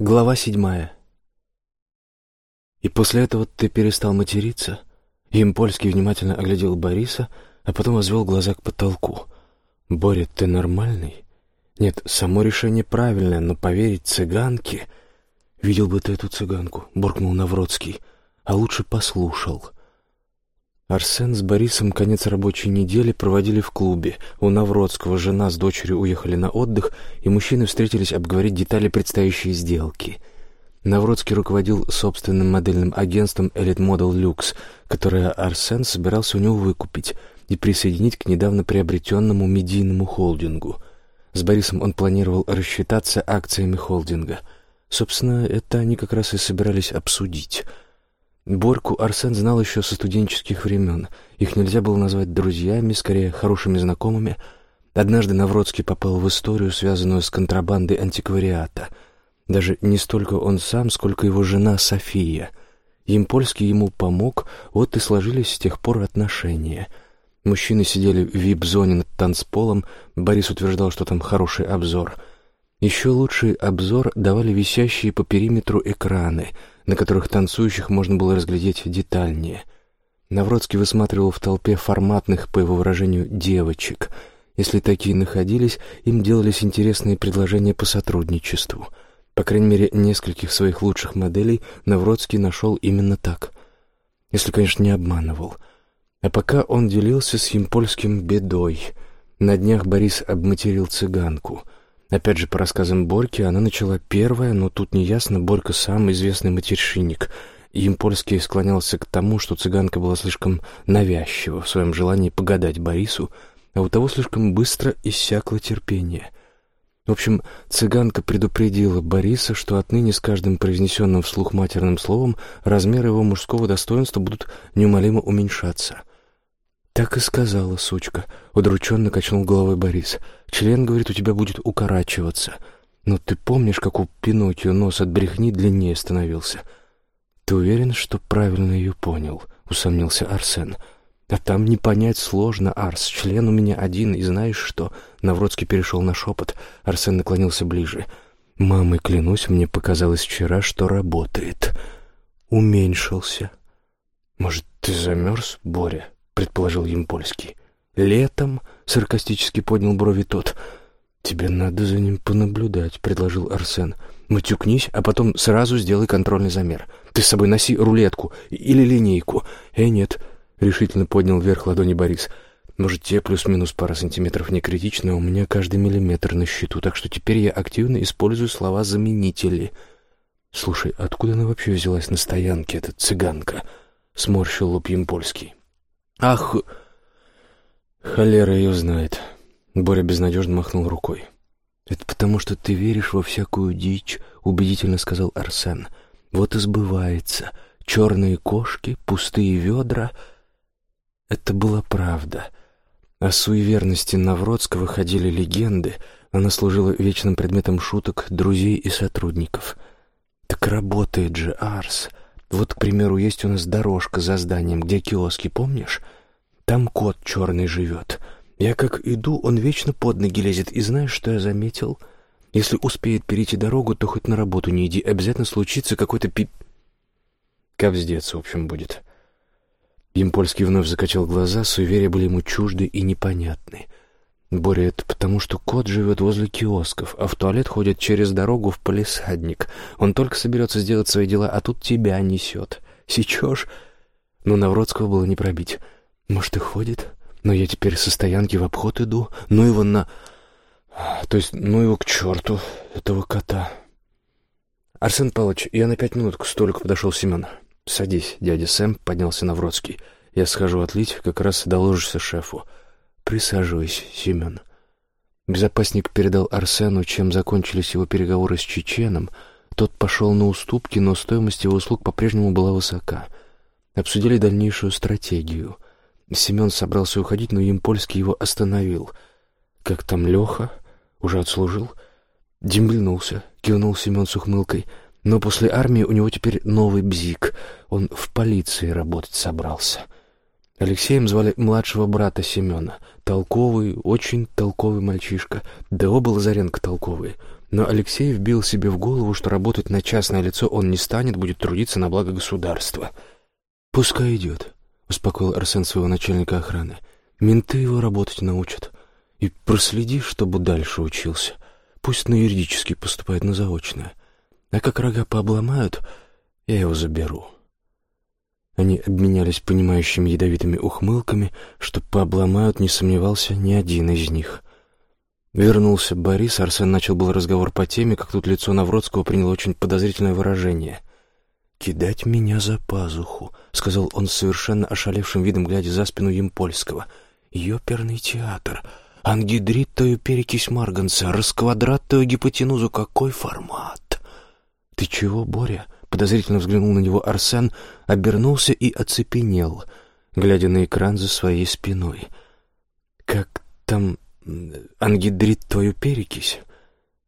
Глава седьмая. «И после этого ты перестал материться?» Импольский внимательно оглядел Бориса, а потом возвел глаза к потолку. «Боря, ты нормальный?» «Нет, само решение правильное, но поверить цыганке...» «Видел бы ты эту цыганку», — буркнул Навродский, — «а лучше послушал». Арсен с Борисом конец рабочей недели проводили в клубе. У Навродского жена с дочерью уехали на отдых, и мужчины встретились обговорить детали предстоящей сделки. Навродский руководил собственным модельным агентством Elite Model Lux, которое Арсен собирался у него выкупить и присоединить к недавно приобретенному медийному холдингу. С Борисом он планировал рассчитаться акциями холдинга. Собственно, это они как раз и собирались обсудить — Борьку Арсен знал еще со студенческих времен. Их нельзя было назвать друзьями, скорее хорошими знакомыми. Однажды Навродский попал в историю, связанную с контрабандой антиквариата. Даже не столько он сам, сколько его жена София. Импольский ему помог, вот и сложились с тех пор отношения. Мужчины сидели в вип-зоне над танцполом, Борис утверждал, что там хороший обзор. Еще лучший обзор давали висящие по периметру экраны — на которых танцующих можно было разглядеть детальнее. Навродский высматривал в толпе форматных, по его выражению, девочек. Если такие находились, им делались интересные предложения по сотрудничеству. По крайней мере, нескольких своих лучших моделей Навродский нашел именно так. Если, конечно, не обманывал. А пока он делился с Емпольским бедой. На днях Борис обматерил цыганку — Опять же, по рассказам Борьки, она начала первая, но тут неясно, Борька сам известный матершинник. Им польский склонялся к тому, что цыганка была слишком навязчива в своем желании погадать Борису, а у того слишком быстро иссякло терпение. В общем, цыганка предупредила Бориса, что отныне с каждым произнесенным вслух матерным словом размеры его мужского достоинства будут неумолимо уменьшаться — «Так и сказала, сучка», — удрученно качнул головой Борис. «Член, говорит, у тебя будет укорачиваться. Но ты помнишь, как у Пиноккио нос от брехни длиннее становился?» «Ты уверен, что правильно ее понял?» — усомнился Арсен. «А там не понять сложно, Арс. Член у меня один, и знаешь что?» Навродский перешел на шепот. Арсен наклонился ближе. «Мамой, клянусь, мне показалось вчера, что работает. Уменьшился». «Может, ты замерз, Боря?» Предположил Емпольский. «Летом?» — саркастически поднял брови тот. «Тебе надо за ним понаблюдать», — предложил Арсен. «Матюкнись, а потом сразу сделай контрольный замер. Ты с собой носи рулетку или линейку». «Э, нет», — решительно поднял вверх ладони Борис. «Может, тебе плюс-минус пара сантиметров не критично, а у меня каждый миллиметр на счету, так что теперь я активно использую слова-заменители». «Слушай, откуда она вообще взялась на стоянке, эта цыганка?» — сморщил лоб Емпольский. «Ах, холера ее знает!» Боря безнадежно махнул рукой. «Это потому, что ты веришь во всякую дичь», — убедительно сказал Арсен. «Вот и сбывается. Черные кошки, пустые ведра». Это была правда. О суеверности Навродского ходили легенды. Она служила вечным предметом шуток друзей и сотрудников. «Так работает же, Арс!» Вот, к примеру, есть у нас дорожка за зданием, где киоски, помнишь? Там кот черный живет. Я как иду, он вечно под ноги лезет. И знаешь, что я заметил? Если успеет перейти дорогу, то хоть на работу не иди. Обязательно случится какой-то пи... Капздец, в общем, будет. Импольский вновь закачал глаза, суеверия были ему чужды и непонятны. Боря, потому, что кот живет возле киосков, а в туалет ходит через дорогу в полисадник. Он только соберется сделать свои дела, а тут тебя несет. Сечешь? Но Навродского было не пробить. Может, и ходит? Но я теперь со стоянки в обход иду. Ну его на... То есть, ну его к черту, этого кота. Арсен Павлович, я на пять минут к столику подошел Семен. Садись, дядя Сэм, поднялся Навродский. Я схожу отлить, как раз доложишься шефу. «Присаживайся, Семен». Безопасник передал Арсену, чем закончились его переговоры с чеченом. Тот пошел на уступки, но стоимость его услуг по-прежнему была высока. Обсудили дальнейшую стратегию. Семен собрался уходить, но Емпольский его остановил. «Как там Леха? Уже отслужил?» Дембельнулся, кивнул Семен с ухмылкой. «Но после армии у него теперь новый бзик. Он в полиции работать собрался». Алексеем звали младшего брата Семена. Толковый, очень толковый мальчишка. Да оба Лазаренко толковые. Но Алексей вбил себе в голову, что работать на частное лицо он не станет, будет трудиться на благо государства. «Пускай идет», — успокоил Арсен своего начальника охраны. «Менты его работать научат. И проследи, чтобы дальше учился. Пусть на юридический поступает на заочное. А как рога пообломают, я его заберу». Они обменялись понимающими ядовитыми ухмылками, что пообломают, не сомневался ни один из них — Вернулся Борис, Арсен начал был разговор по теме, как тут лицо Навродского приняло очень подозрительное выражение. «Кидать меня за пазуху», — сказал он с совершенно ошалевшим видом, глядя за спину Емпольского. «Ёперный театр. Ангидритою перекись марганца, расквадраттою гипотенузу. Какой формат?» «Ты чего, Боря?» — подозрительно взглянул на него Арсен, обернулся и оцепенел, глядя на экран за своей спиной. «Как там ангидрит твою перекись,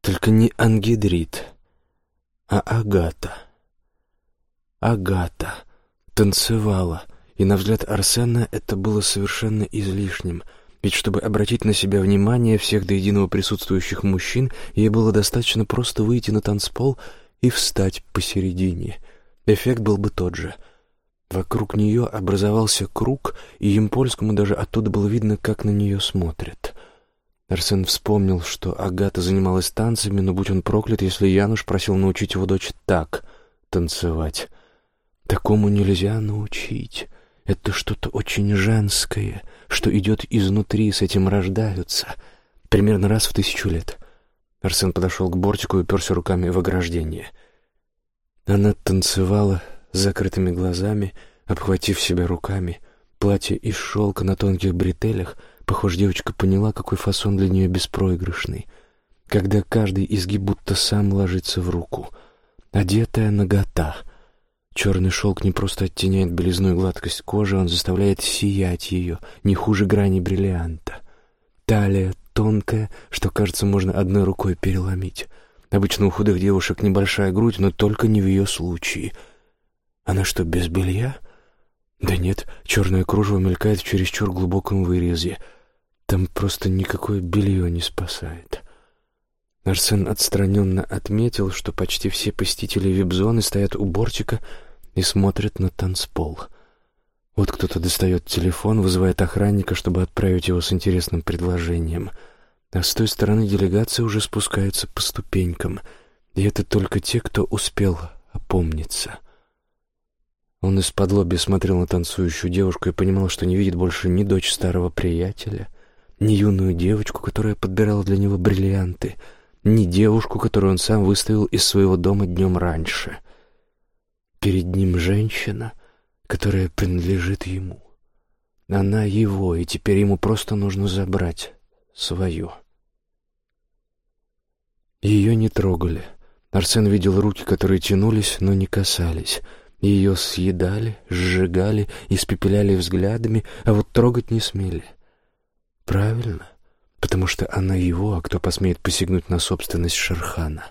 только не ангидрит, а Агата. Агата танцевала, и на взгляд Арсена это было совершенно излишним, ведь чтобы обратить на себя внимание всех до единого присутствующих мужчин, ей было достаточно просто выйти на танцпол и встать посередине. Эффект был бы тот же — Вокруг нее образовался круг, и Емпольскому даже оттуда было видно, как на нее смотрят. Арсен вспомнил, что Агата занималась танцами, но будь он проклят, если Януш просил научить его дочь так танцевать. Такому нельзя научить. Это что-то очень женское, что идет изнутри, с этим рождаются. Примерно раз в тысячу лет. Арсен подошел к бортику и уперся руками в ограждение. Она танцевала с закрытыми глазами, обхватив себя руками. Платье из шелка на тонких бретелях — Похоже, девочка поняла, какой фасон для нее беспроигрышный, когда каждый изгиб будто сам ложится в руку. Одетая нагота. Черный шелк не просто оттеняет белизну и гладкость кожи, он заставляет сиять ее, не хуже грани бриллианта. Талия тонкая, что, кажется, можно одной рукой переломить. Обычно у худых девушек небольшая грудь, но только не в ее случае. Она что, без белья? Да нет, черное кружево мелькает в чересчур глубоком вырезе — там просто никакое белье не спасает. Арсен отстраненно отметил, что почти все посетители вип-зоны стоят у бортика и смотрят на танцпол. Вот кто-то достает телефон, вызывает охранника, чтобы отправить его с интересным предложением. А с той стороны делегация уже спускается по ступенькам. И это только те, кто успел опомниться. Он из-под лоби смотрел на танцующую девушку и понимал, что не видит больше ни дочь старого приятеля — ни юную девочку, которая подбирала для него бриллианты, ни девушку, которую он сам выставил из своего дома днем раньше. Перед ним женщина, которая принадлежит ему. Она его, и теперь ему просто нужно забрать свою. Ее не трогали. Арсен видел руки, которые тянулись, но не касались. Ее съедали, сжигали, испепеляли взглядами, а вот трогать не смели — Правильно, потому что она его, а кто посмеет посягнуть на собственность Шерхана?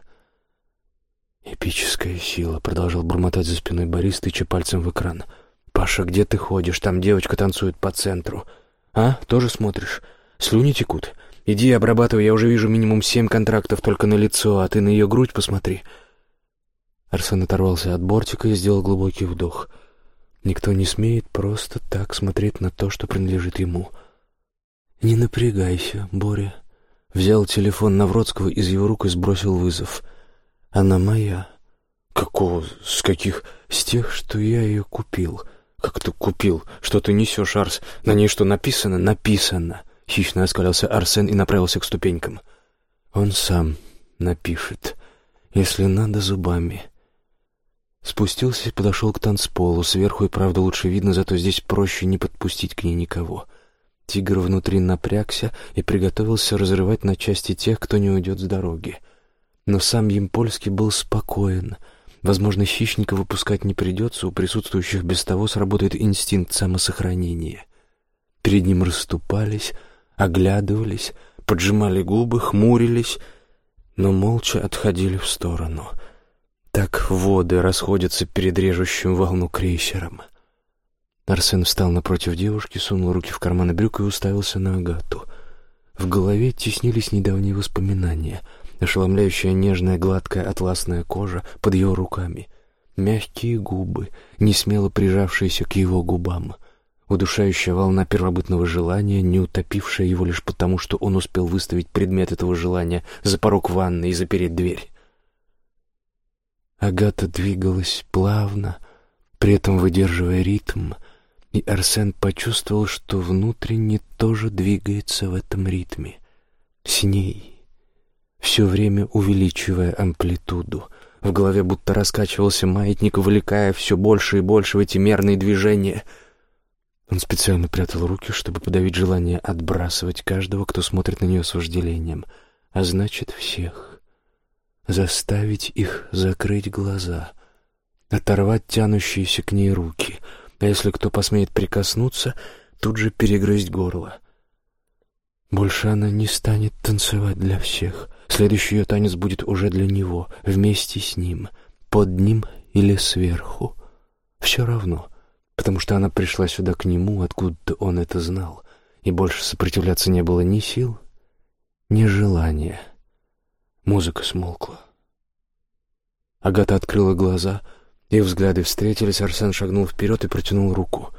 Эпическая сила, продолжал бормотать за спиной Борис, тыча пальцем в экран. Паша, где ты ходишь? Там девочка танцует по центру. А, тоже смотришь? Слюни текут. Иди обрабатывай, я уже вижу минимум семь контрактов только на лицо, а ты на ее грудь посмотри. Арсен оторвался от бортика и сделал глубокий вдох. Никто не смеет просто так смотреть на то, что принадлежит ему — «Не напрягайся, Боря». Взял телефон Навродского из его рук и сбросил вызов. «Она моя». «Какого? С каких?» «С тех, что я ее купил». «Как ты купил? Что ты несешь, Арс? На ней что, написано?» «Написано». Хищно оскалился Арсен и направился к ступенькам. «Он сам напишет, если надо зубами». Спустился и подошел к танцполу. Сверху и правда лучше видно, зато здесь проще не подпустить к ней никого. Тигр внутри напрягся и приготовился разрывать на части тех, кто не уйдет с дороги. Но сам Емпольский был спокоен. Возможно, хищника выпускать не придется, у присутствующих без того сработает инстинкт самосохранения. Перед ним расступались, оглядывались, поджимали губы, хмурились, но молча отходили в сторону. Так воды расходятся перед режущим волну крейсером — Арсен встал напротив девушки, сунул руки в карманы брюк и уставился на Агату. В голове теснились недавние воспоминания. Ошеломляющая нежная гладкая атласная кожа под его руками, мягкие губы, не смело прижавшиеся к его губам, удушающая волна первобытного желания, не утопившая его лишь потому, что он успел выставить предмет этого желания за порог ванны и запереть дверь. Агата двигалась плавно, при этом выдерживая ритм, и Арсен почувствовал, что внутренне тоже двигается в этом ритме. С ней, все время увеличивая амплитуду. В голове будто раскачивался маятник, увлекая все больше и больше в эти мерные движения. Он специально прятал руки, чтобы подавить желание отбрасывать каждого, кто смотрит на нее с вожделением, а значит, всех. Заставить их закрыть глаза, оторвать тянущиеся к ней руки, а если кто посмеет прикоснуться, тут же перегрызть горло. Больше она не станет танцевать для всех. Следующий ее танец будет уже для него, вместе с ним, под ним или сверху. Все равно, потому что она пришла сюда к нему, откуда-то он это знал, и больше сопротивляться не было ни сил, ни желания. Музыка смолкла. Агата открыла глаза, их взгляды встретились, Арсен шагнул вперед и протянул руку.